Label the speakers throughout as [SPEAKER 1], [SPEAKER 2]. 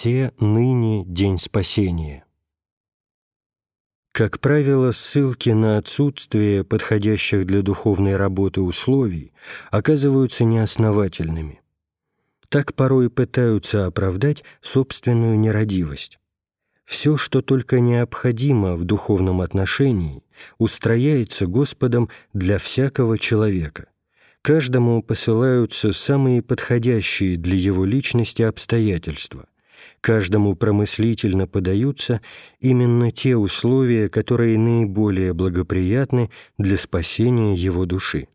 [SPEAKER 1] «Се ныне день спасения». Как правило, ссылки на отсутствие подходящих для духовной работы условий оказываются неосновательными. Так порой пытаются оправдать собственную нерадивость. Все, что только необходимо в духовном отношении, устрояется Господом для всякого человека. Каждому посылаются самые подходящие для его личности обстоятельства – каждому промыслительно подаются именно те условия, которые наиболее благоприятны для спасения его души.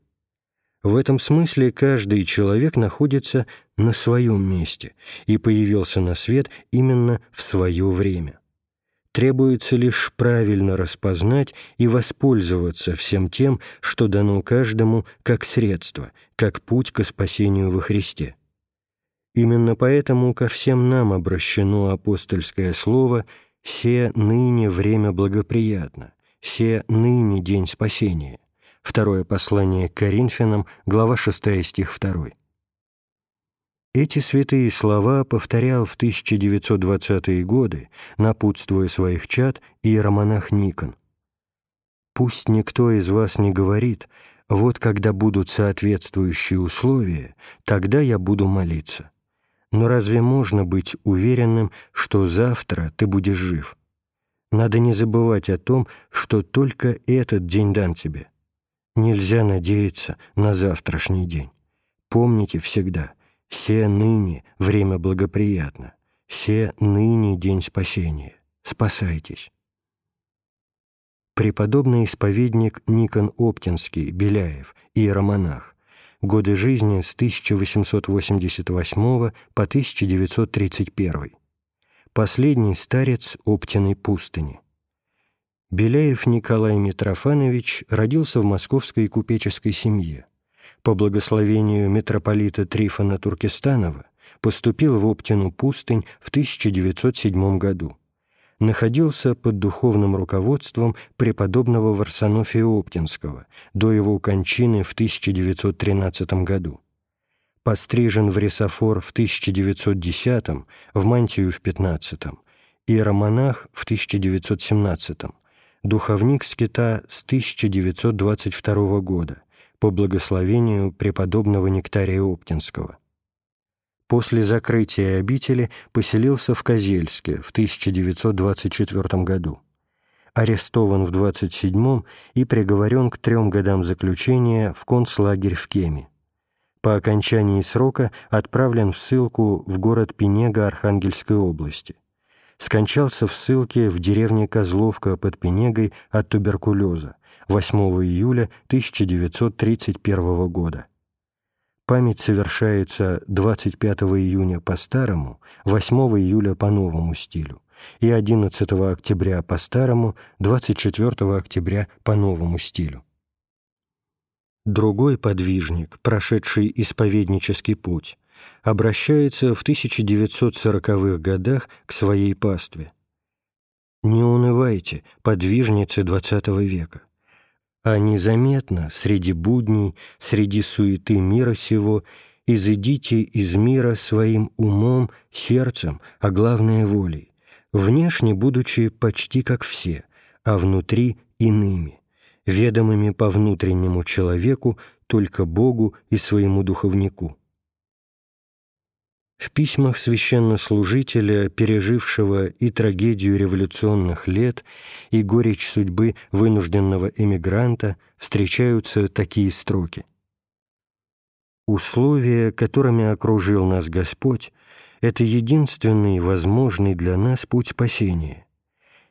[SPEAKER 1] В этом смысле каждый человек находится на своем месте и появился на свет именно в свое время. Требуется лишь правильно распознать и воспользоваться всем тем, что дано каждому как средство, как путь к спасению во Христе. Именно поэтому ко всем нам обращено апостольское слово «се ныне время благоприятно», «се ныне день спасения». Второе послание к Коринфянам, глава 6, стих 2. Эти святые слова повторял в 1920-е годы, напутствуя своих чад, иеромонах Никон. «Пусть никто из вас не говорит, вот когда будут соответствующие условия, тогда я буду молиться. Но разве можно быть уверенным, что завтра ты будешь жив? Надо не забывать о том, что только этот день дан тебе. Нельзя надеяться на завтрашний день. Помните всегда, все ныне время благоприятно, все ныне день спасения. Спасайтесь. Преподобный исповедник Никон Оптинский, Беляев, иеромонах, годы жизни с 1888 по 1931. Последний старец Оптиной пустыни. Беляев Николай Митрофанович родился в московской купеческой семье. По благословению митрополита Трифона Туркестанова поступил в Оптину пустынь в 1907 году находился под духовным руководством преподобного Варсонофия Оптинского до его кончины в 1913 году. Пострижен в ресофор в 1910, в мантию в 15, иеромонах в 1917, духовник скита с 1922 года по благословению преподобного Нектария Оптинского после закрытия обители поселился в Козельске в 1924 году. Арестован в 27 и приговорен к трем годам заключения в концлагерь в Кеме. По окончании срока отправлен в ссылку в город Пенега Архангельской области. Скончался в ссылке в деревне Козловка под Пенегой от туберкулеза 8 июля 1931 года. Память совершается 25 июня по старому, 8 июля по новому стилю и 11 октября по старому, 24 октября по новому стилю. Другой подвижник, прошедший исповеднический путь, обращается в 1940-х годах к своей пастве. «Не унывайте, подвижницы XX века а незаметно среди будней, среди суеты мира сего, изыдите из мира своим умом, сердцем, а главное волей, внешне будучи почти как все, а внутри иными, ведомыми по внутреннему человеку только Богу и своему духовнику. В письмах священнослужителя, пережившего и трагедию революционных лет, и горечь судьбы вынужденного эмигранта, встречаются такие строки. «Условия, которыми окружил нас Господь, это единственный возможный для нас путь спасения.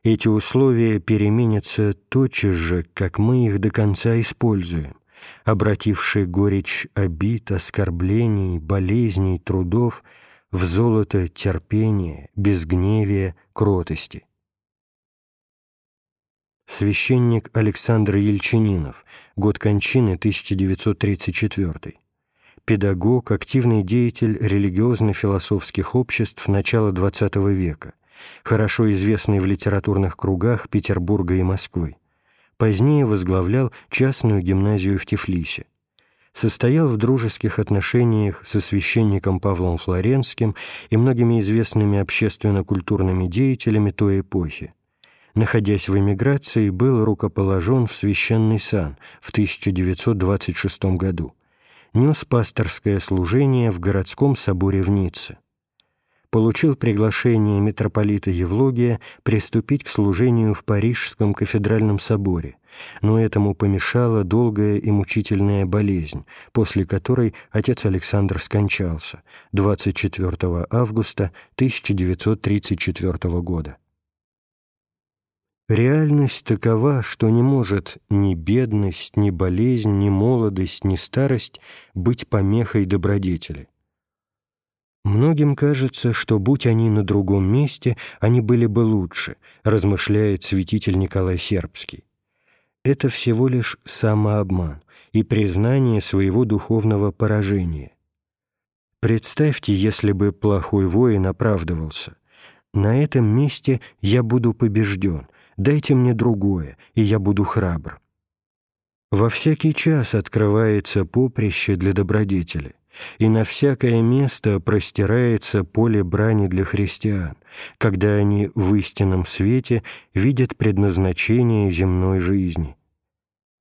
[SPEAKER 1] Эти условия переменятся тотчас же, как мы их до конца используем обративший горечь обид, оскорблений, болезней, трудов — в золото терпения, безгневия, кротости. Священник Александр Ельчининов, год кончины 1934. Педагог, активный деятель религиозно-философских обществ начала XX века, хорошо известный в литературных кругах Петербурга и Москвы. Позднее возглавлял частную гимназию в Тифлисе состоял в дружеских отношениях со священником Павлом Флоренским и многими известными общественно-культурными деятелями той эпохи. Находясь в эмиграции, был рукоположен в священный сан в 1926 году. Нес пасторское служение в городском соборе в Ницце получил приглашение митрополита Евлогия приступить к служению в Парижском кафедральном соборе, но этому помешала долгая и мучительная болезнь, после которой отец Александр скончался 24 августа 1934 года. Реальность такова, что не может ни бедность, ни болезнь, ни молодость, ни старость быть помехой добродетели. Многим кажется, что, будь они на другом месте, они были бы лучше, размышляет святитель Николай Сербский. Это всего лишь самообман и признание своего духовного поражения. Представьте, если бы плохой воин оправдывался. «На этом месте я буду побежден, дайте мне другое, и я буду храбр». Во всякий час открывается поприще для добродетели и на всякое место простирается поле брани для христиан, когда они в истинном свете видят предназначение земной жизни.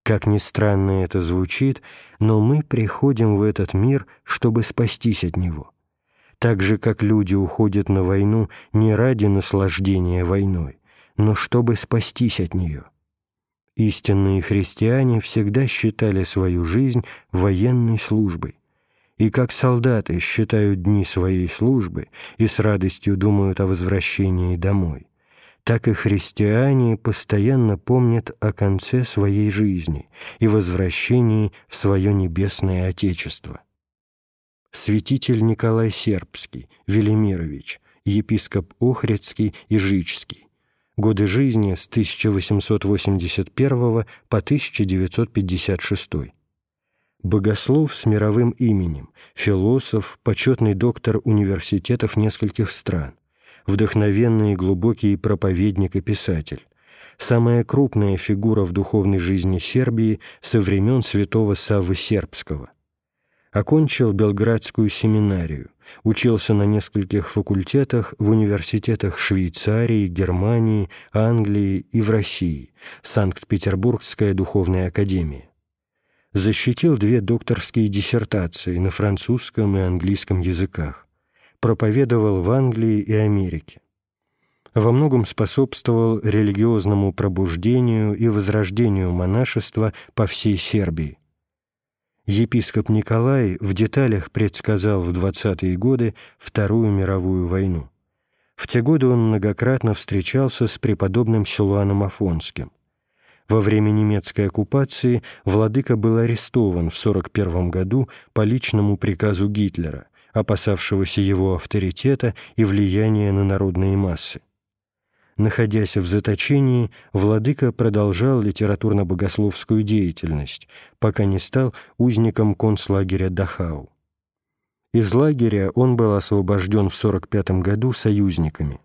[SPEAKER 1] Как ни странно это звучит, но мы приходим в этот мир, чтобы спастись от него. Так же, как люди уходят на войну не ради наслаждения войной, но чтобы спастись от нее. Истинные христиане всегда считали свою жизнь военной службой и как солдаты считают дни своей службы и с радостью думают о возвращении домой, так и христиане постоянно помнят о конце своей жизни и возвращении в свое небесное Отечество. Святитель Николай Сербский, Велимирович, епископ Охридский и Жичский. Годы жизни с 1881 по 1956 богослов с мировым именем, философ, почетный доктор университетов нескольких стран, вдохновенный и глубокий проповедник и писатель, самая крупная фигура в духовной жизни Сербии со времен святого Саввы Сербского. Окончил Белградскую семинарию, учился на нескольких факультетах в университетах Швейцарии, Германии, Англии и в России, Санкт-Петербургская духовная академия защитил две докторские диссертации на французском и английском языках, проповедовал в Англии и Америке. Во многом способствовал религиозному пробуждению и возрождению монашества по всей Сербии. Епископ Николай в деталях предсказал в 20-е годы Вторую мировую войну. В те годы он многократно встречался с преподобным Силуаном Афонским. Во время немецкой оккупации владыка был арестован в 1941 году по личному приказу Гитлера, опасавшегося его авторитета и влияния на народные массы. Находясь в заточении, владыка продолжал литературно-богословскую деятельность, пока не стал узником концлагеря Дахау. Из лагеря он был освобожден в 1945 году союзниками.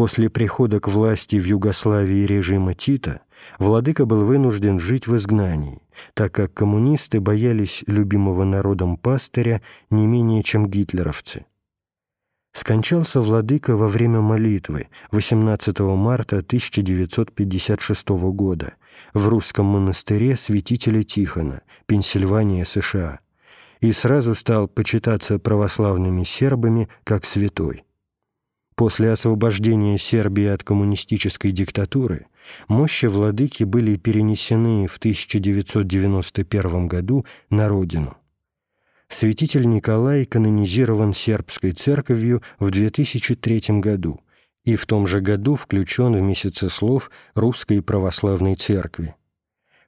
[SPEAKER 1] После прихода к власти в Югославии режима Тита владыка был вынужден жить в изгнании, так как коммунисты боялись любимого народом пастыря не менее, чем гитлеровцы. Скончался владыка во время молитвы 18 марта 1956 года в русском монастыре святителя Тихона, Пенсильвания, США, и сразу стал почитаться православными сербами как святой. После освобождения Сербии от коммунистической диктатуры мощи владыки были перенесены в 1991 году на родину. Святитель Николай канонизирован сербской церковью в 2003 году и в том же году включен в месяцеслов Русской Православной Церкви.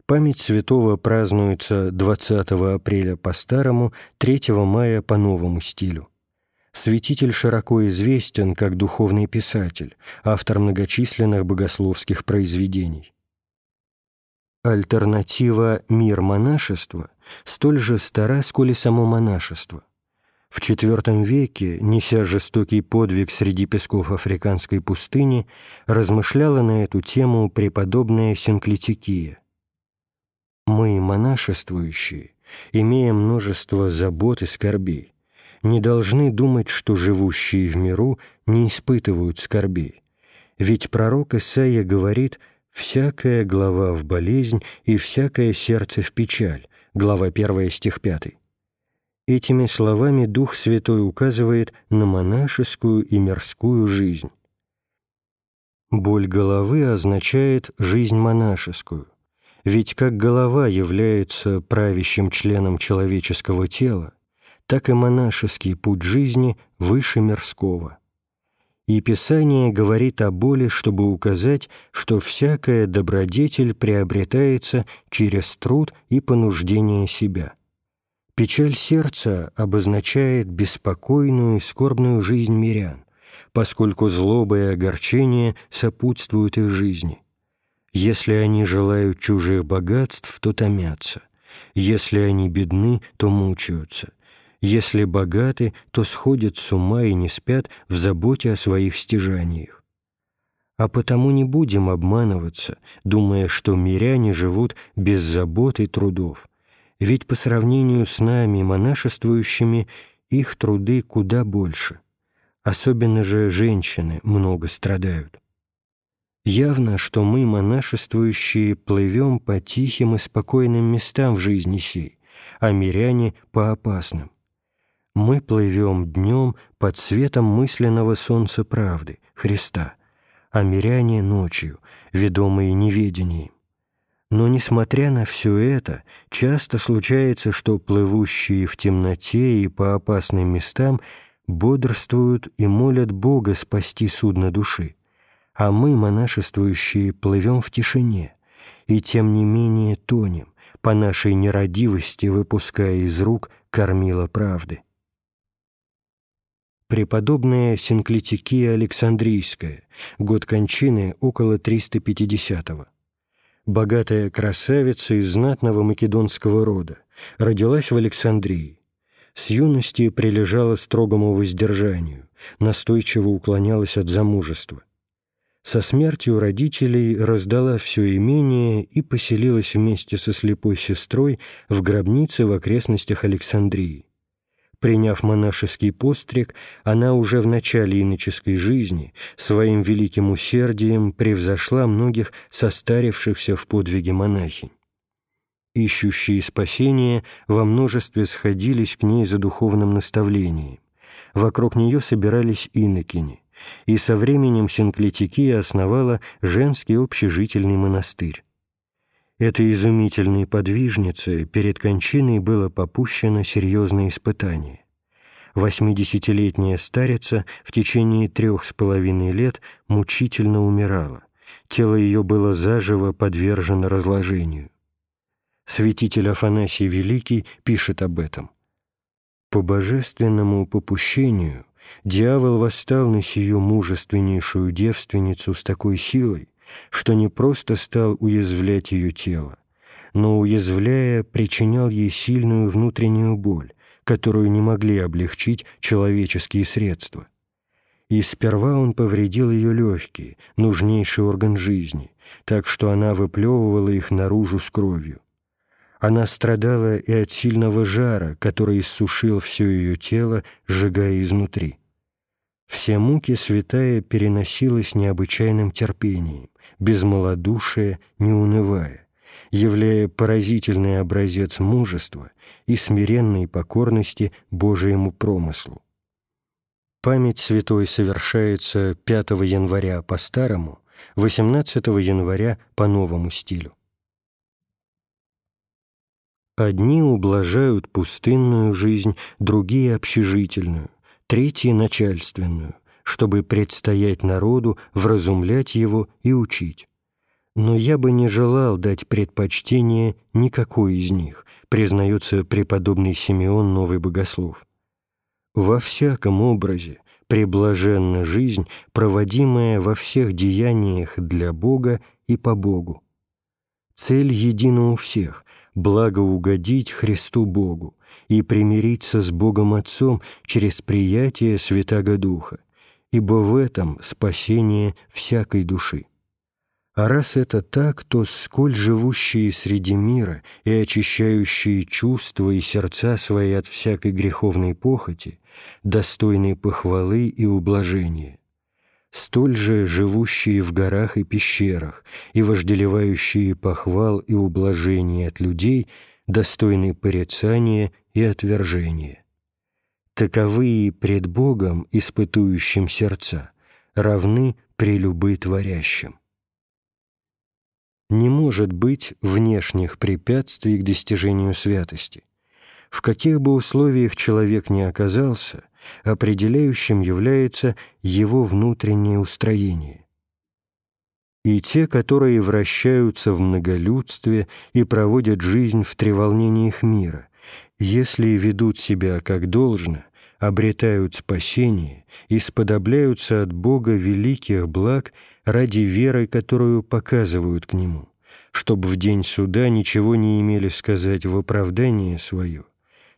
[SPEAKER 1] Память святого празднуется 20 апреля по старому, 3 мая по новому стилю. Святитель широко известен как духовный писатель, автор многочисленных богословских произведений. Альтернатива «Мир монашества» столь же стара, сколь и само монашество. В IV веке, неся жестокий подвиг среди песков африканской пустыни, размышляла на эту тему преподобная Синклитикия. «Мы, монашествующие, имея множество забот и скорбей, не должны думать, что живущие в миру не испытывают скорбей. Ведь пророк Исаия говорит «всякая глава в болезнь и всякое сердце в печаль» глава 1 стих 5. Этими словами Дух Святой указывает на монашескую и мирскую жизнь. Боль головы означает жизнь монашескую, ведь как голова является правящим членом человеческого тела, так и монашеский путь жизни выше мирского. И Писание говорит о боли, чтобы указать, что всякая добродетель приобретается через труд и понуждение себя – Печаль сердца обозначает беспокойную и скорбную жизнь мирян, поскольку злоба и огорчение сопутствуют их жизни. Если они желают чужих богатств, то томятся. Если они бедны, то мучаются. Если богаты, то сходят с ума и не спят в заботе о своих стяжаниях. А потому не будем обманываться, думая, что миряне живут без забот и трудов ведь по сравнению с нами, монашествующими, их труды куда больше. Особенно же женщины много страдают. Явно, что мы, монашествующие, плывем по тихим и спокойным местам в жизни сей, а миряне — по опасным. Мы плывем днем под светом мысленного солнца правды, Христа, а миряне — ночью, ведомые неведением. Но, несмотря на все это, часто случается, что плывущие в темноте и по опасным местам бодрствуют и молят Бога спасти судно души, а мы, монашествующие, плывем в тишине и, тем не менее, тонем, по нашей нерадивости выпуская из рук кормила правды. Преподобная Синклитикия Александрийская, год кончины около 350 -го богатая красавица из знатного македонского рода, родилась в Александрии. С юности прилежала строгому воздержанию, настойчиво уклонялась от замужества. Со смертью родителей раздала все имение и поселилась вместе со слепой сестрой в гробнице в окрестностях Александрии. Приняв монашеский постриг, она уже в начале иноческой жизни своим великим усердием превзошла многих состарившихся в подвиге монахинь. Ищущие спасения во множестве сходились к ней за духовным наставлением. Вокруг нее собирались инокини, и со временем Синклитикия основала женский общежительный монастырь. Этой изумительной подвижнице перед кончиной было попущено серьезное испытание. Восьмидесятилетняя старица в течение трех с половиной лет мучительно умирала. Тело ее было заживо подвержено разложению. Святитель Афанасий Великий пишет об этом. «По божественному попущению дьявол восстал на сию мужественнейшую девственницу с такой силой, что не просто стал уязвлять ее тело, но, уязвляя, причинял ей сильную внутреннюю боль, которую не могли облегчить человеческие средства. И сперва он повредил ее легкие, нужнейший орган жизни, так что она выплевывала их наружу с кровью. Она страдала и от сильного жара, который иссушил все ее тело, сжигая изнутри. Все муки святая переносила с необычайным терпением, без малодушия, не унывая, являя поразительный образец мужества и смиренной покорности Божьему промыслу. Память святой совершается 5 января по старому, 18 января по новому стилю. Одни ублажают пустынную жизнь, другие — общежительную, третьи — начальственную, чтобы предстоять народу, вразумлять его и учить. Но я бы не желал дать предпочтение никакой из них, признается преподобный Симеон Новый Богослов. Во всяком образе преблаженна жизнь, проводимая во всех деяниях для Бога и по Богу. Цель едина у всех — благоугодить Христу Богу, и примириться с Богом Отцом через приятие Святаго Духа, ибо в этом спасение всякой души. А раз это так, то сколь живущие среди мира и очищающие чувства и сердца свои от всякой греховной похоти, достойны похвалы и ублажения, столь же живущие в горах и пещерах и вожделевающие похвал и ублажения от людей, достойны порицания и отвержения. Таковые пред Богом, испытующим сердца, равны прелюбы творящим не может быть внешних препятствий к достижению святости. В каких бы условиях человек ни оказался, определяющим является его внутреннее устроение. И те, которые вращаются в многолюдстве и проводят жизнь в треволнениях мира, если ведут себя как должно, обретают спасение и сподобляются от Бога великих благ ради веры, которую показывают к Нему, чтобы в день суда ничего не имели сказать в оправдание свое,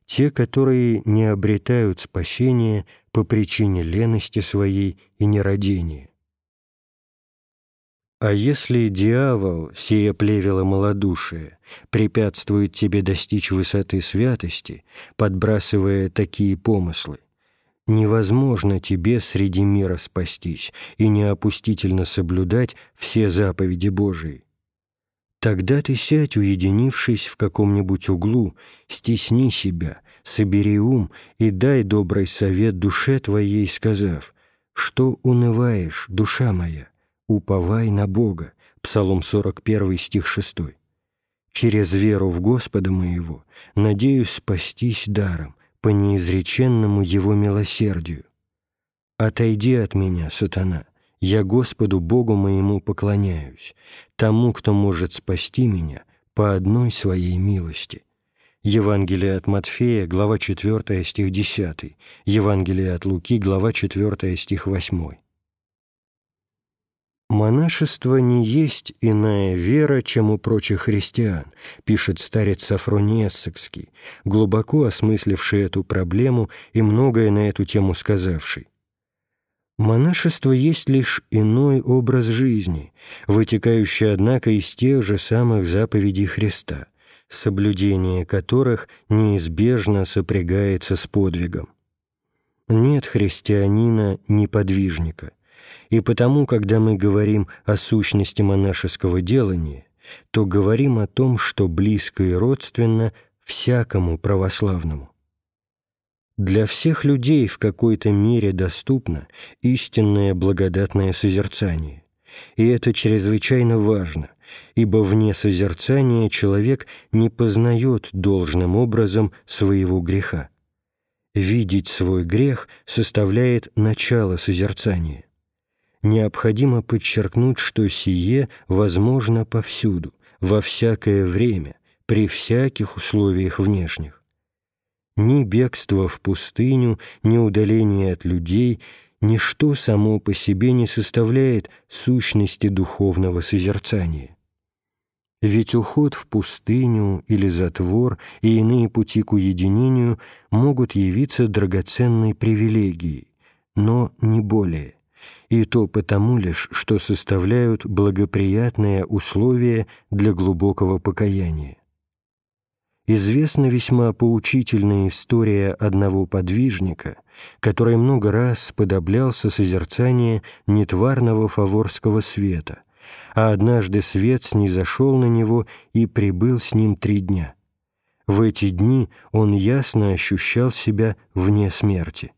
[SPEAKER 1] те, которые не обретают спасения по причине лености своей и нерадения. А если дьявол, сея плевело малодушие, препятствует тебе достичь высоты святости, подбрасывая такие помыслы, невозможно тебе среди мира спастись и неопустительно соблюдать все заповеди Божии. Тогда ты сядь, уединившись в каком-нибудь углу, стесни себя, собери ум и дай добрый совет душе твоей, сказав, что унываешь, душа моя, уповай на Бога. Псалом 41, стих 6. Через веру в Господа моего надеюсь спастись даром, по неизреченному Его милосердию. «Отойди от меня, сатана, я Господу Богу моему поклоняюсь, тому, кто может спасти меня по одной своей милости». Евангелие от Матфея, глава 4, стих 10, Евангелие от Луки, глава 4, стих 8. «Монашество не есть иная вера, чем у прочих христиан», пишет старец Сафроний Эссекский, глубоко осмысливший эту проблему и многое на эту тему сказавший. Монашество есть лишь иной образ жизни, вытекающий, однако, из тех же самых заповедей Христа, соблюдение которых неизбежно сопрягается с подвигом. Нет христианина-неподвижника – и потому, когда мы говорим о сущности монашеского делания, то говорим о том, что близко и родственно всякому православному. Для всех людей в какой-то мере доступно истинное благодатное созерцание, и это чрезвычайно важно, ибо вне созерцания человек не познает должным образом своего греха. Видеть свой грех составляет начало созерцания необходимо подчеркнуть, что сие возможно повсюду, во всякое время, при всяких условиях внешних. Ни бегство в пустыню, ни удаление от людей, ничто само по себе не составляет сущности духовного созерцания. Ведь уход в пустыню или затвор и иные пути к уединению могут явиться драгоценной привилегией, но не более и то потому лишь, что составляют благоприятные условия для глубокого покаяния. Известна весьма поучительная история одного подвижника, который много раз подоблялся созерцание нетварного фаворского света, а однажды свет снизошел на него и прибыл с ним три дня. В эти дни он ясно ощущал себя вне смерти.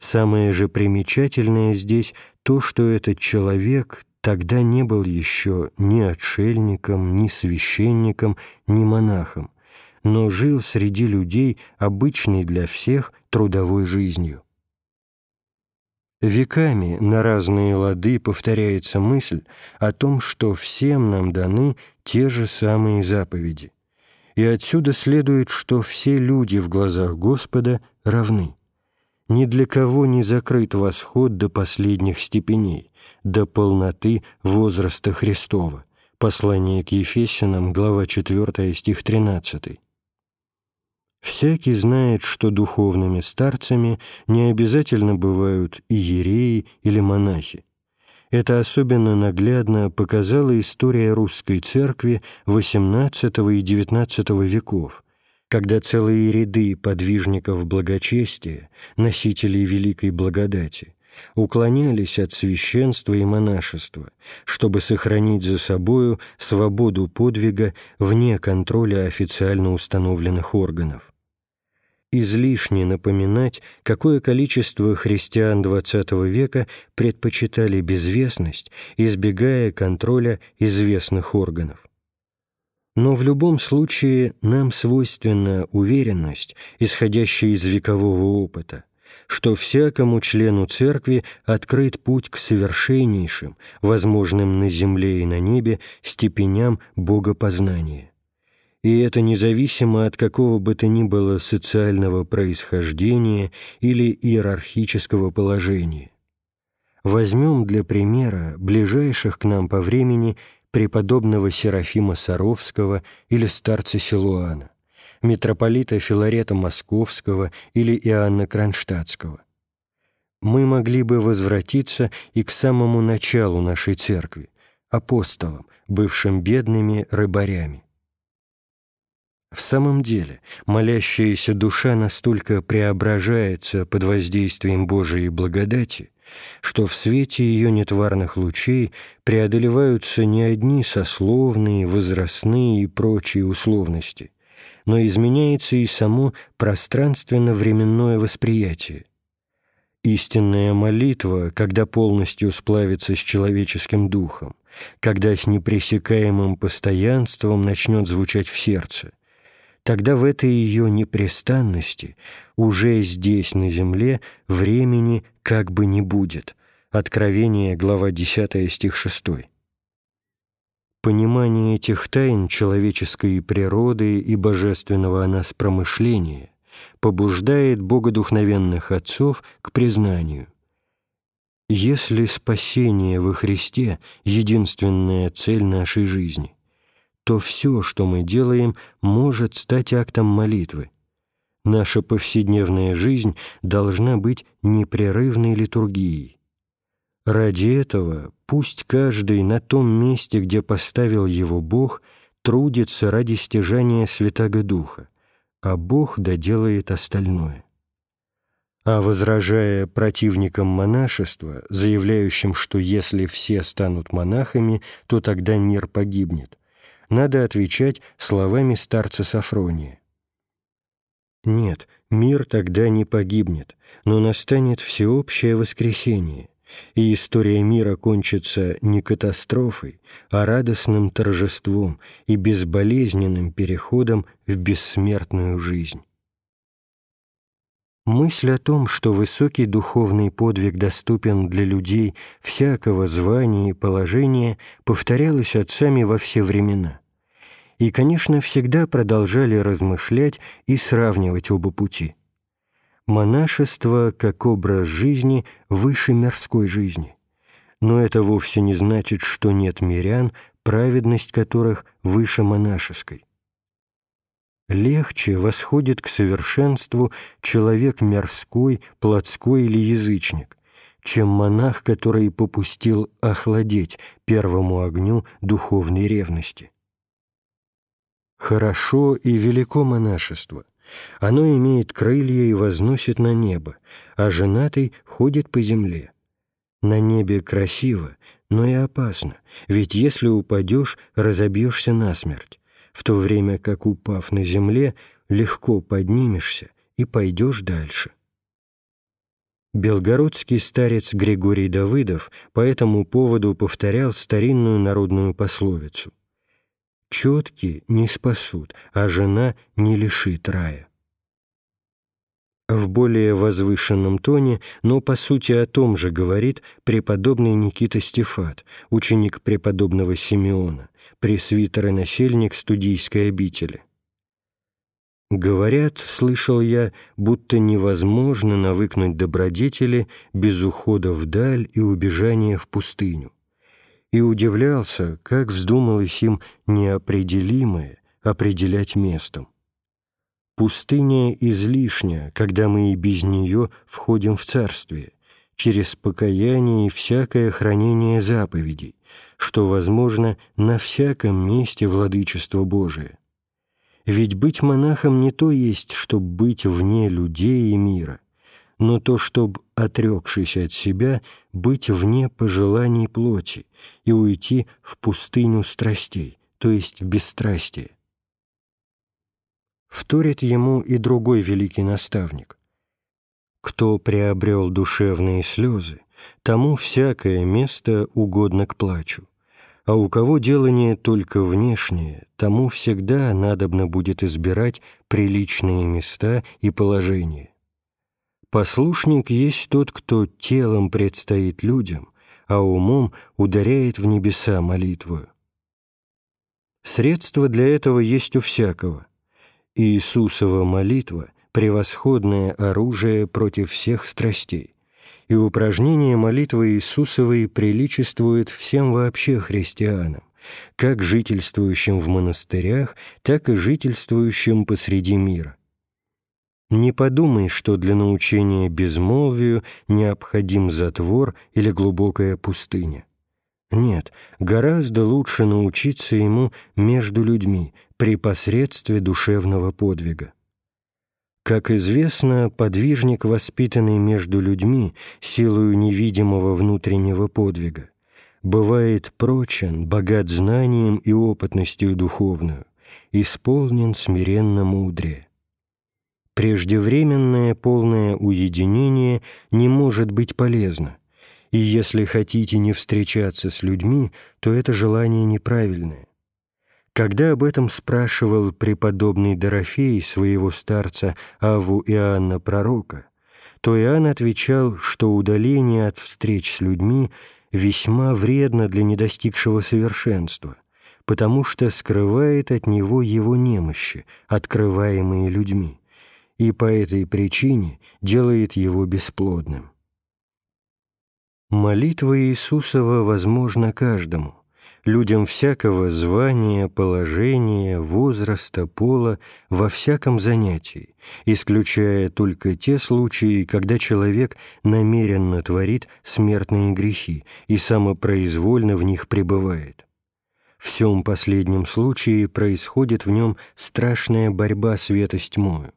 [SPEAKER 1] Самое же примечательное здесь то, что этот человек тогда не был еще ни отшельником, ни священником, ни монахом, но жил среди людей обычной для всех трудовой жизнью. Веками на разные лады повторяется мысль о том, что всем нам даны те же самые заповеди. И отсюда следует, что все люди в глазах Господа равны ни для кого не закрыт восход до последних степеней, до полноты возраста Христова. Послание к Ефесянам, глава 4, стих 13. Всякий знает, что духовными старцами не обязательно бывают иереи или монахи. Это особенно наглядно показала история русской церкви XVIII и XIX веков, когда целые ряды подвижников благочестия, носителей великой благодати, уклонялись от священства и монашества, чтобы сохранить за собою свободу подвига вне контроля официально установленных органов излишне напоминать, какое количество христиан XX века предпочитали безвестность, избегая контроля известных органов. Но в любом случае нам свойственна уверенность, исходящая из векового опыта, что всякому члену Церкви открыт путь к совершеннейшим, возможным на земле и на небе, степеням богопознания и это независимо от какого бы то ни было социального происхождения или иерархического положения. Возьмем для примера ближайших к нам по времени преподобного Серафима Саровского или старца Силуана, митрополита Филарета Московского или Иоанна Кронштадтского. Мы могли бы возвратиться и к самому началу нашей церкви, апостолам, бывшим бедными рыбарями. В самом деле, молящаяся душа настолько преображается под воздействием Божией благодати, что в свете ее нетварных лучей преодолеваются не одни сословные, возрастные и прочие условности, но изменяется и само пространственно-временное восприятие. Истинная молитва, когда полностью сплавится с человеческим духом, когда с непресекаемым постоянством начнет звучать в сердце, тогда в этой ее непрестанности уже здесь, на земле, времени как бы не будет. Откровение, глава 10, стих 6. Понимание этих тайн человеческой природы и божественного о нас промышления побуждает богодухновенных отцов к признанию – если спасение во Христе — единственная цель нашей жизни, то все, что мы делаем, может стать актом молитвы. Наша повседневная жизнь должна быть непрерывной литургией. Ради этого пусть каждый на том месте, где поставил его Бог, трудится ради стяжания Святаго Духа, а Бог доделает остальное. А возражая противникам монашества, заявляющим, что если все станут монахами, то тогда мир погибнет, надо отвечать словами старца Сафрония. Нет, мир тогда не погибнет, но настанет всеобщее воскресение, и история мира кончится не катастрофой, а радостным торжеством и безболезненным переходом в бессмертную жизнь. Мысль о том, что высокий духовный подвиг доступен для людей всякого звания и положения, повторялась отцами во все времена и, конечно, всегда продолжали размышлять и сравнивать оба пути. Монашество как образ жизни выше мирской жизни. Но это вовсе не значит, что нет мирян, праведность которых выше монашеской. Легче восходит к совершенству человек мирской, плотской или язычник, чем монах, который попустил охладеть первому огню духовной ревности. Хорошо и велико монашество. Оно имеет крылья и возносит на небо, а женатый ходит по земле. На небе красиво, но и опасно, ведь если упадешь, разобьешься насмерть, в то время как, упав на земле, легко поднимешься и пойдешь дальше. Белгородский старец Григорий Давыдов по этому поводу повторял старинную народную пословицу четки не спасут, а жена не лишит рая. В более возвышенном тоне, но по сути о том же говорит преподобный Никита Стефат, ученик преподобного Симеона, пресвитер и насельник студийской обители. Говорят, слышал я, будто невозможно навыкнуть добродетели без ухода вдаль и убежания в пустыню и удивлялся, как вздумалось им неопределимое определять местом. Пустыня излишня, когда мы и без нее входим в царствие. через покаяние и всякое хранение заповедей, что возможно на всяком месте владычества Божия. Ведь быть монахом не то есть, чтобы быть вне людей и мира, но то, чтобы, отрекшись от себя, быть вне пожеланий плоти и уйти в пустыню страстей, то есть в бесстрастие. Вторит ему и другой великий наставник. «Кто приобрел душевные слезы, тому всякое место угодно к плачу, а у кого делание только внешнее, тому всегда надобно будет избирать приличные места и положения. Послушник есть тот, кто телом предстоит людям, а умом ударяет в небеса молитвою. Средства для этого есть у всякого. Иисусова молитва — превосходное оружие против всех страстей, и упражнение молитвы Иисусовой приличествует всем вообще христианам, как жительствующим в монастырях, так и жительствующим посреди мира. Не подумай, что для научения безмолвию необходим затвор или глубокая пустыня. Нет, гораздо лучше научиться ему между людьми при посредстве душевного подвига. Как известно, подвижник, воспитанный между людьми силою невидимого внутреннего подвига, бывает прочен, богат знанием и опытностью духовную, исполнен смиренно мудрее. Преждевременное полное уединение не может быть полезно, и если хотите не встречаться с людьми, то это желание неправильное. Когда об этом спрашивал преподобный Дорофей своего старца Аву Иоанна Пророка, то Иоанн отвечал, что удаление от встреч с людьми весьма вредно для недостигшего совершенства, потому что скрывает от него его немощи, открываемые людьми, и по этой причине делает его бесплодным. Молитва Иисусова возможна каждому, людям всякого звания, положения, возраста, пола, во всяком занятии, исключая только те случаи, когда человек намеренно творит смертные грехи и самопроизвольно в них пребывает. В всем последнем случае происходит в нем страшная борьба света с тьмою,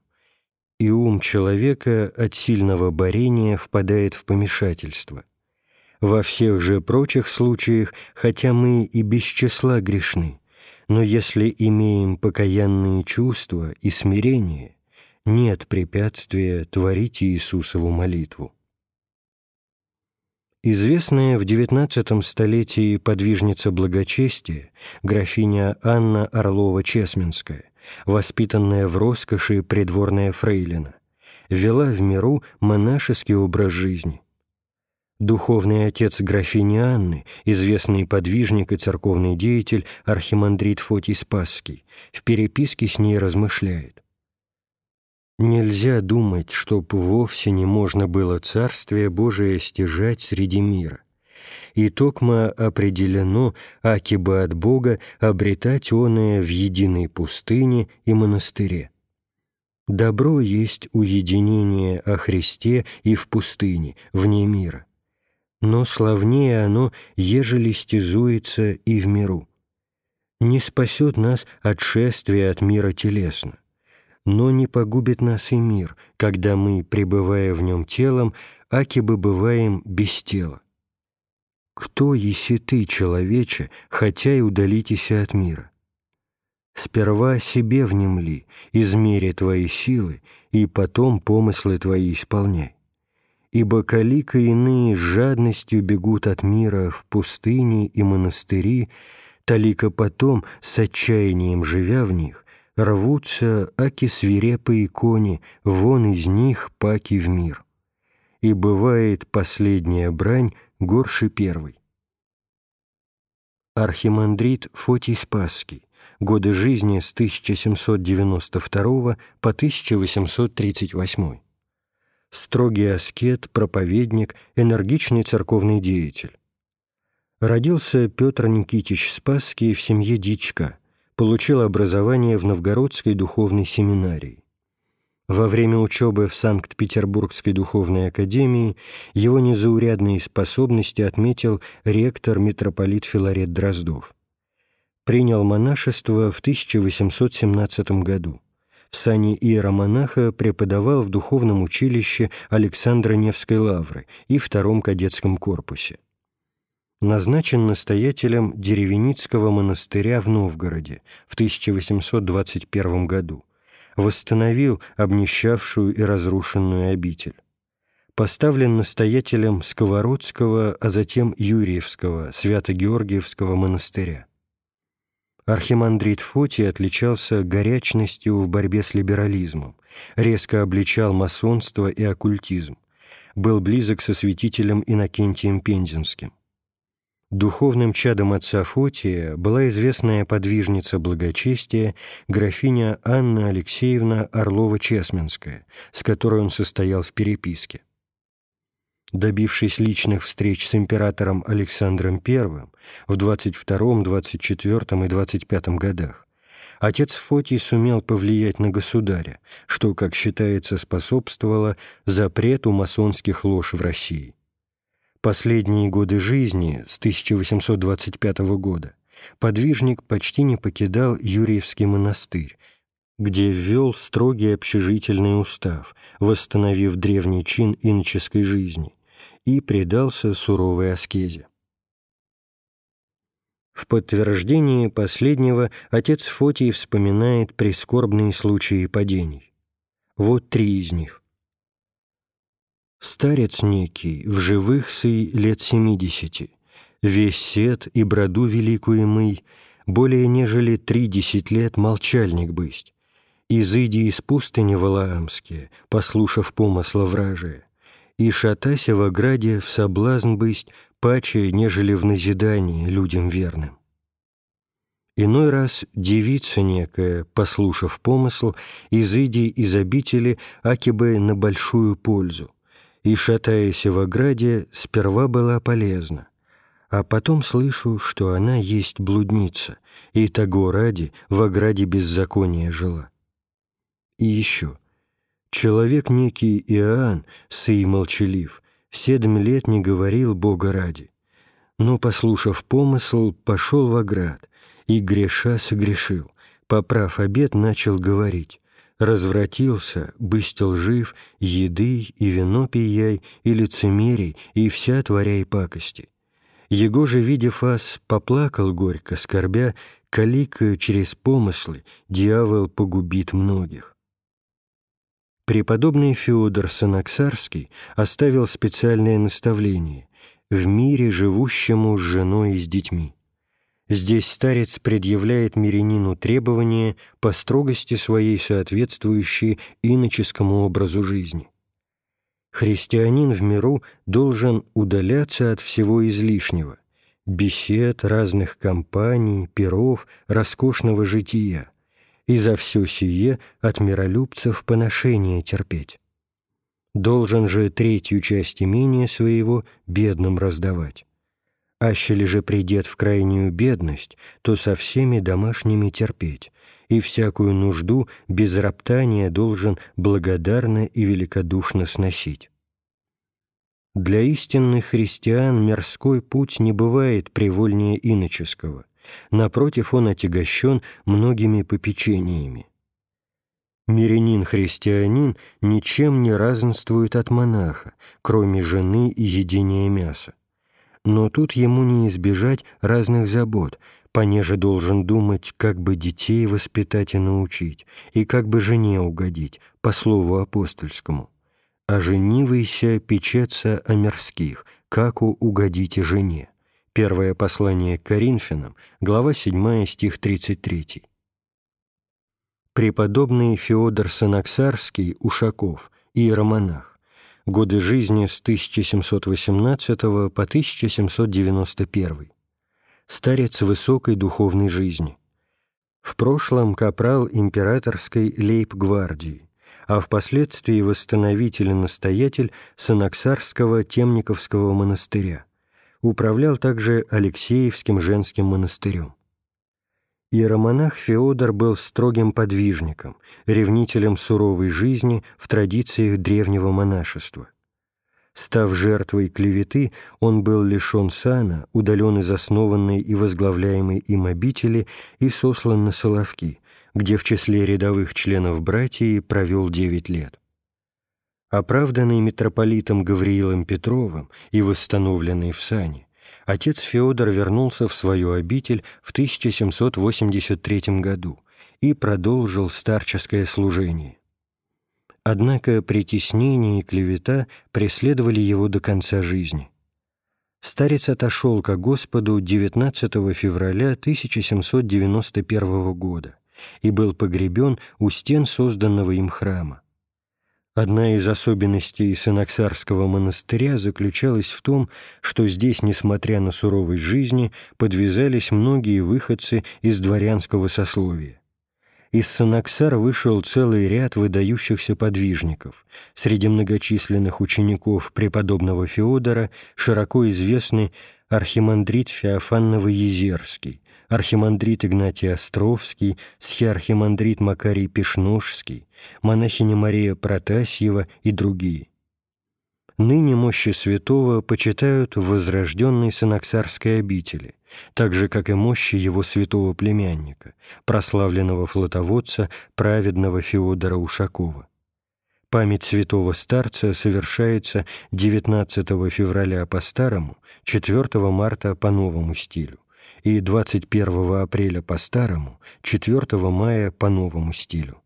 [SPEAKER 1] и ум человека от сильного борения впадает в помешательство – во всех же прочих случаях, хотя мы и без числа грешны, но если имеем покаянные чувства и смирение, нет препятствия творить Иисусову молитву. Известная в XIX столетии подвижница благочестия, графиня Анна Орлова-Чесменская, воспитанная в роскоши придворная фрейлина, вела в миру монашеский образ жизни, Духовный отец графини Анны, известный подвижник и церковный деятель архимандрит Фотий Спасский, в переписке с ней размышляет. «Нельзя думать, чтоб вовсе не можно было Царствие Божие стяжать среди мира. И токмо определено, аки бы от Бога обретать оное в единой пустыне и монастыре. Добро есть уединение о Христе и в пустыне, вне мира» но славнее оно, ежели стезуется и в миру. Не спасет нас от шествия от мира телесно, но не погубит нас и мир, когда мы, пребывая в нем телом, аки бы бываем без тела. Кто, еси ты, человече, хотя и удалитесь от мира? Сперва себе внемли, измери твои силы, и потом помыслы твои исполняй ибо калика иные с жадностью бегут от мира в пустыни и монастыри, талика потом, с отчаянием живя в них, рвутся, аки свирепые кони, вон из них паки в мир. И бывает последняя брань горше первой. Архимандрит Фотий Спасский. Годы жизни с 1792 по 1838 строгий аскет, проповедник, энергичный церковный деятель. Родился Петр Никитич Спасский в семье дичка, получил образование в Новгородской духовной семинарии. Во время учебы в Санкт-Петербургской духовной академии его незаурядные способности отметил ректор митрополит Филарет Дроздов. Принял монашество в 1817 году. В сане иеромонаха преподавал в духовном училище Александра Невской лавры и втором кадетском корпусе. Назначен настоятелем Деревеницкого монастыря в Новгороде в 1821 году восстановил обнищавшую и разрушенную обитель. Поставлен настоятелем Сковородского, а затем Юрьевского, Свято-Георгиевского монастыря. Архимандрит Фотий отличался горячностью в борьбе с либерализмом, резко обличал масонство и оккультизм, был близок со святителем Иннокентием Пензенским. Духовным чадом отца Фотия была известная подвижница благочестия графиня Анна Алексеевна Орлова-Чесменская, с которой он состоял в переписке. Добившись личных встреч с императором Александром I в 22, 24 и 25 годах, отец Фотий сумел повлиять на государя, что, как считается, способствовало запрету масонских лож в России последние годы жизни с 1825 года подвижник почти не покидал Юрьевский монастырь, где ввел строгий общежительный устав, восстановив древний чин иноческой жизни, и предался суровой аскезе. В подтверждение последнего отец Фотий вспоминает прискорбные случаи падений. Вот три из них. Старец некий, в живых сый лет семидесяти, весь сет и броду великую мый, более нежели тридесять лет молчальник бысть. Изыди из пустыни Валаамские, послушав помысла вражия, и шатася в ограде в соблазн бысть, паче, нежели в назидании людям верным. Иной раз девица некая, послушав помысл, изыди из обители, аки бы на большую пользу, и, шатаясь в ограде, сперва была полезна, а потом слышу, что она есть блудница, и того ради в ограде беззакония жила. И еще. Человек некий Иоанн, сый молчалив, седм лет не говорил Бога ради, но, послушав помысл, пошел в оград, и, греша, согрешил, поправ обед, начал говорить развратился, бысть лжив, еды и вино пияй, и лицемерий, и вся творяй пакости. Его же, видев ас, поплакал горько, скорбя, калика через помыслы дьявол погубит многих. Преподобный Феодор Санаксарский оставил специальное наставление «в мире, живущему с женой и с детьми». Здесь старец предъявляет мирянину требования по строгости своей соответствующие иноческому образу жизни. Христианин в миру должен удаляться от всего излишнего, бесед, разных компаний, перов, роскошного жития, и за все сие от миролюбцев поношение терпеть. Должен же третью часть имения своего бедным раздавать. Аще же придет в крайнюю бедность, то со всеми домашними терпеть, и всякую нужду без роптания должен благодарно и великодушно сносить. Для истинных христиан мирской путь не бывает привольнее иноческого, напротив, он отягощен многими попечениями. Мирянин-христианин ничем не разнствует от монаха, кроме жены и едения мяса но тут ему не избежать разных забот, понеже должен думать, как бы детей воспитать и научить, и как бы жене угодить, по слову апостольскому. А женивайся печется о мирских, как угодите жене. Первое послание к Коринфянам, глава 7, стих 33. Преподобный Феодор Санаксарский, Ушаков, иеромонах, годы жизни с 1718 по 1791. Старец высокой духовной жизни. В прошлом капрал императорской лейб-гвардии, а впоследствии восстановитель и настоятель Санаксарского Темниковского монастыря. Управлял также Алексеевским женским монастырем. Иеромонах Феодор был строгим подвижником, ревнителем суровой жизни в традициях древнего монашества. Став жертвой клеветы, он был лишен сана, удален из основанной и возглавляемой им обители и сослан на Соловки, где в числе рядовых членов братьи провел девять лет. Оправданный митрополитом Гавриилом Петровым и восстановленный в сане, отец Феодор вернулся в свою обитель в 1783 году и продолжил старческое служение. Однако притеснение и клевета преследовали его до конца жизни. Старец отошел ко Господу 19 февраля 1791 года и был погребен у стен созданного им храма. Одна из особенностей Сыноксарского монастыря заключалась в том, что здесь, несмотря на суровость жизни, подвязались многие выходцы из дворянского сословия. Из Санаксара вышел целый ряд выдающихся подвижников. Среди многочисленных учеников преподобного Феодора широко известный архимандрит Феофан Новоезерский, архимандрит Игнатий Островский, схиархимандрит Макарий Пешножский, монахиня Мария Протасьева и другие. Ныне мощи святого почитают в возрожденной Санаксарской обители, так же, как и мощи его святого племянника, прославленного флотоводца, праведного Феодора Ушакова. Память святого старца совершается 19 февраля по старому, 4 марта по новому стилю и 21 апреля по старому, 4 мая по новому стилю.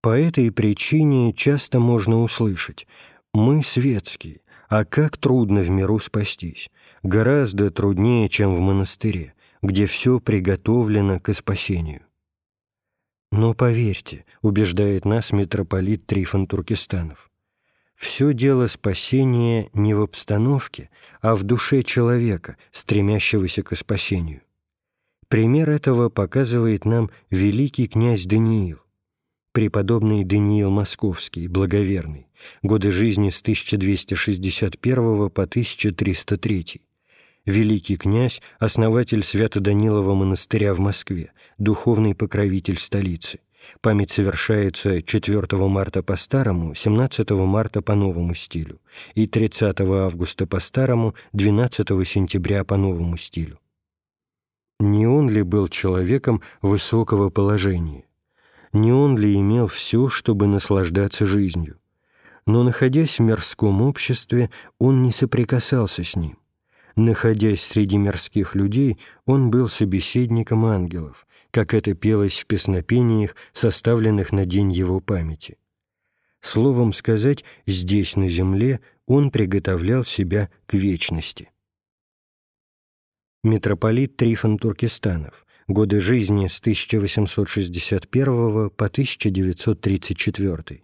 [SPEAKER 1] По этой причине часто можно услышать «мы светские, а как трудно в миру спастись, гораздо труднее, чем в монастыре, где все приготовлено к спасению». Но поверьте, убеждает нас митрополит Трифон Туркестанов, все дело спасения не в обстановке, а в душе человека, стремящегося к спасению. Пример этого показывает нам великий князь Даниил, преподобный Даниил Московский, благоверный, годы жизни с 1261 по 1303, великий князь, основатель Свято-Данилова монастыря в Москве, духовный покровитель столицы. Память совершается 4 марта по старому, 17 марта по новому стилю и 30 августа по старому, 12 сентября по новому стилю. Не он ли был человеком высокого положения? Не он ли имел все, чтобы наслаждаться жизнью? Но, находясь в мирском обществе, он не соприкасался с ним. Находясь среди мирских людей, он был собеседником ангелов, как это пелось в песнопениях, составленных на день его памяти. Словом сказать, здесь, на земле, он приготовлял себя к вечности. Митрополит Трифон Туркестанов. Годы жизни с 1861 по 1934.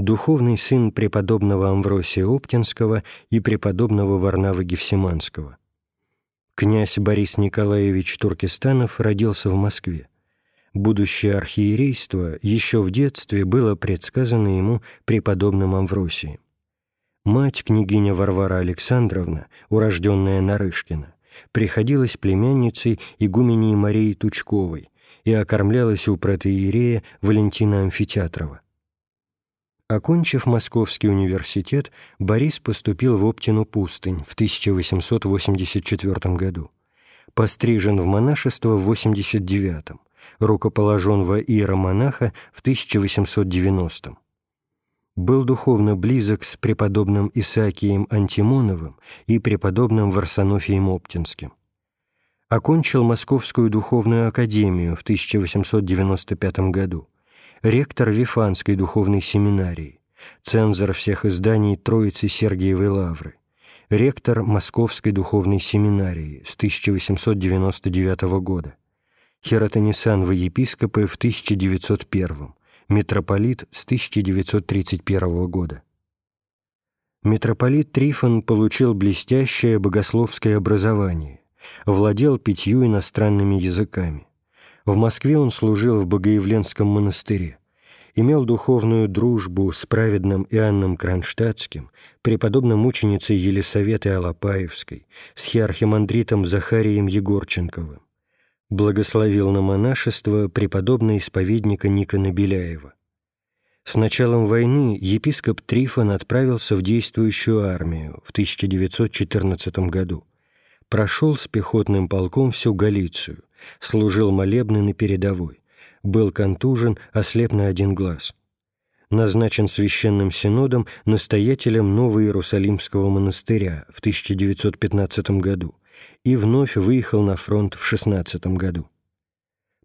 [SPEAKER 1] Духовный сын преподобного Амвросия Оптинского и преподобного Варнавы Гефсиманского. Князь Борис Николаевич Туркестанов родился в Москве. Будущее архиерейство еще в детстве было предсказано ему преподобным Амвросием. Мать, княгиня Варвара Александровна, урожденная Нарышкина, приходилась племянницей игумении Марии Тучковой и окормлялась у протеерея Валентина Амфитеатрова. Окончив Московский университет, Борис поступил в Оптину пустынь в 1884 году. Пострижен в монашество в 89 рукоположен во иеромонаха в 1890 Был духовно близок с преподобным Исаакием Антимоновым и преподобным Варсонофием Оптинским. Окончил Московскую духовную академию в 1895 году ректор Вифанской духовной семинарии, цензор всех изданий Троицы Сергиевой Лавры, ректор Московской духовной семинарии с 1899 года, хиротонисан во епископы в 1901, митрополит с 1931 года. Митрополит Трифон получил блестящее богословское образование, владел пятью иностранными языками, в Москве он служил в Богоявленском монастыре имел духовную дружбу с праведным Иоанном Кронштадтским, преподобным мученицей Елисаветой Алапаевской, с хиархимандритом Захарием Егорченковым. Благословил на монашество преподобный исповедника Никона Беляева. С началом войны епископ Трифон отправился в действующую армию в 1914 году. Прошел с пехотным полком всю Галицию, служил молебны на передовой, был контужен, ослеп на один глаз. Назначен священным синодом настоятелем Новоиерусалимского монастыря в 1915 году и вновь выехал на фронт в 16 году.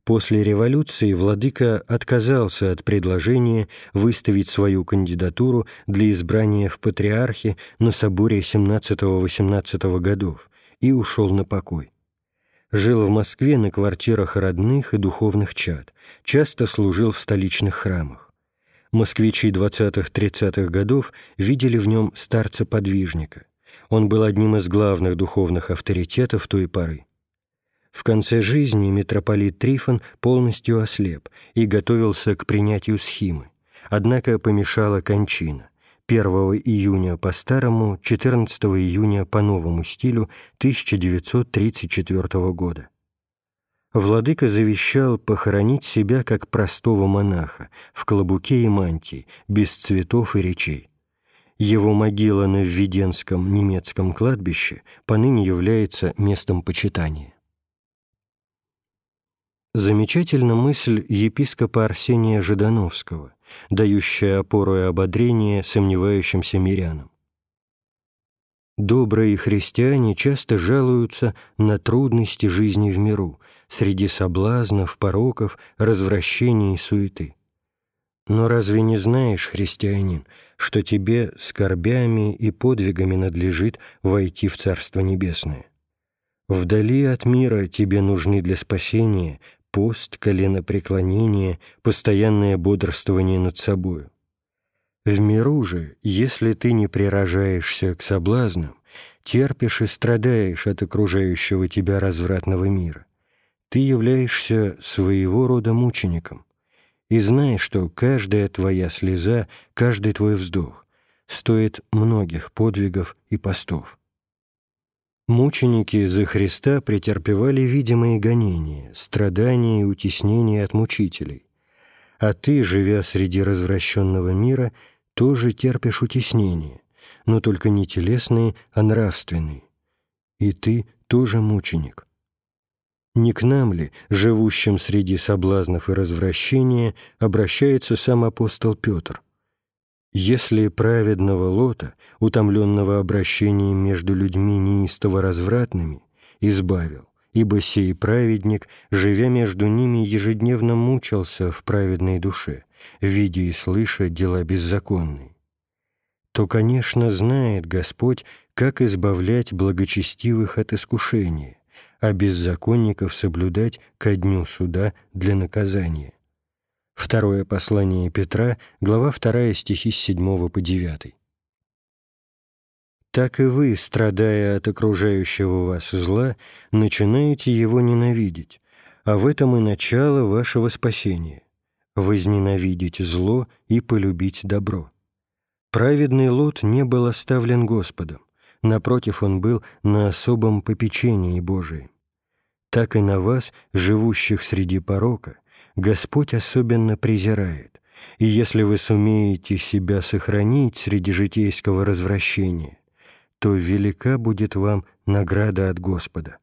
[SPEAKER 1] После революции владыка отказался от предложения выставить свою кандидатуру для избрания в патриархе на соборе 17-18 годов и ушел на покой. Жил в Москве на квартирах родных и духовных чад, часто служил в столичных храмах. Москвичи 20-30-х годов видели в нем старца-подвижника. Он был одним из главных духовных авторитетов той поры. В конце жизни митрополит Трифон полностью ослеп и готовился к принятию схимы, однако помешала кончина. 1 июня по старому, 14 июня по новому стилю 1934 года. Владыка завещал похоронить себя как простого монаха, в клобуке и мантии, без цветов и речей. Его могила на Введенском немецком кладбище поныне является местом почитания. Замечательна мысль епископа Арсения Жидановского, дающая опору и ободрение сомневающимся мирянам. Добрые христиане часто жалуются на трудности жизни в миру, среди соблазнов, пороков, развращений и суеты. Но разве не знаешь, христианин, что тебе скорбями и подвигами надлежит войти в Царство Небесное? Вдали от мира тебе нужны для спасения пост, коленопреклонение, постоянное бодрствование над собою. В миру же, если ты не прирожаешься к соблазнам, терпишь и страдаешь от окружающего тебя развратного мира, ты являешься своего рода мучеником, и знай, что каждая твоя слеза, каждый твой вздох стоит многих подвигов и постов. Мученики за Христа претерпевали видимые гонения, страдания и утеснения от мучителей. А ты, живя среди развращенного мира, тоже терпишь утеснения, но только не телесные, а нравственные. И ты тоже мученик. Не к нам ли, живущим среди соблазнов и развращения, обращается сам апостол Петр? Если праведного Лота, утомленного обращением между людьми неистово развратными, избавил, ибо сей праведник, живя между ними, ежедневно мучился в праведной душе, видя и слыша дела беззаконные, то, конечно, знает Господь, как избавлять благочестивых от искушения, а беззаконников соблюдать ко дню суда для наказания. Второе послание Петра, глава 2, стихи с 7 по 9. Так и вы, страдая от окружающего вас зла, начинаете его ненавидеть, а в этом и начало вашего спасения – возненавидеть зло и полюбить добро. Праведный Лот не был оставлен Господом, напротив, он был на особом попечении Божием. Так и на вас, живущих среди порока – Господь особенно презирает, и если вы сумеете себя сохранить среди житейского развращения, то велика будет вам награда от Господа.